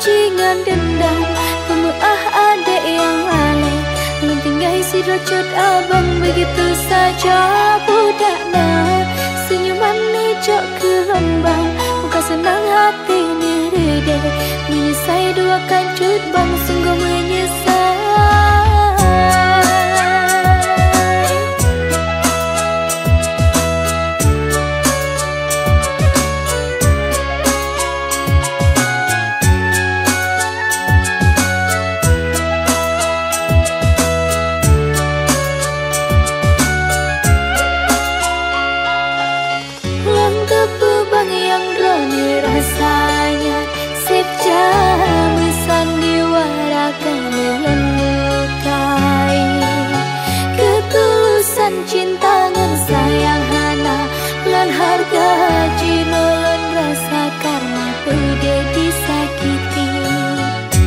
bajingan dendam ah adek yang lalai ngay si rocot abang begitu saja budaknya Senyuman ni jok gelombang Muka senang hati ni redek Menyesai dua kancut bang sungguh menyesal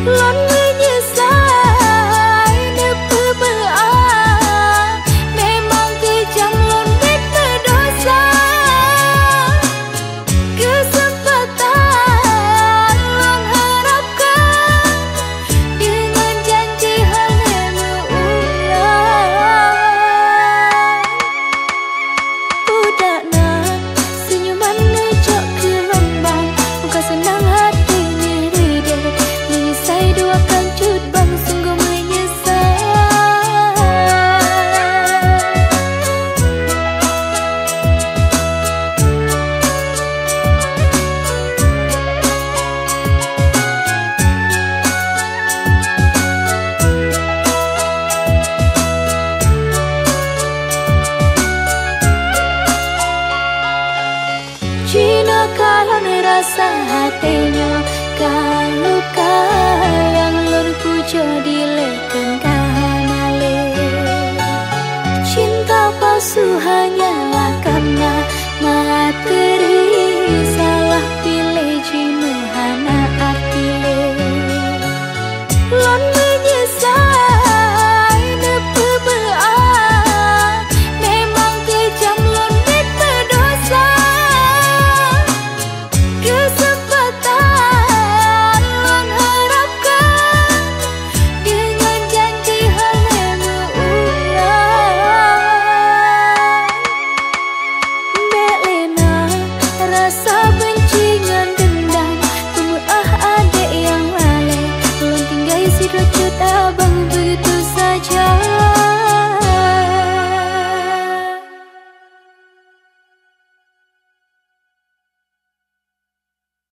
lớn palsu hanyalah karena materi terkejut abang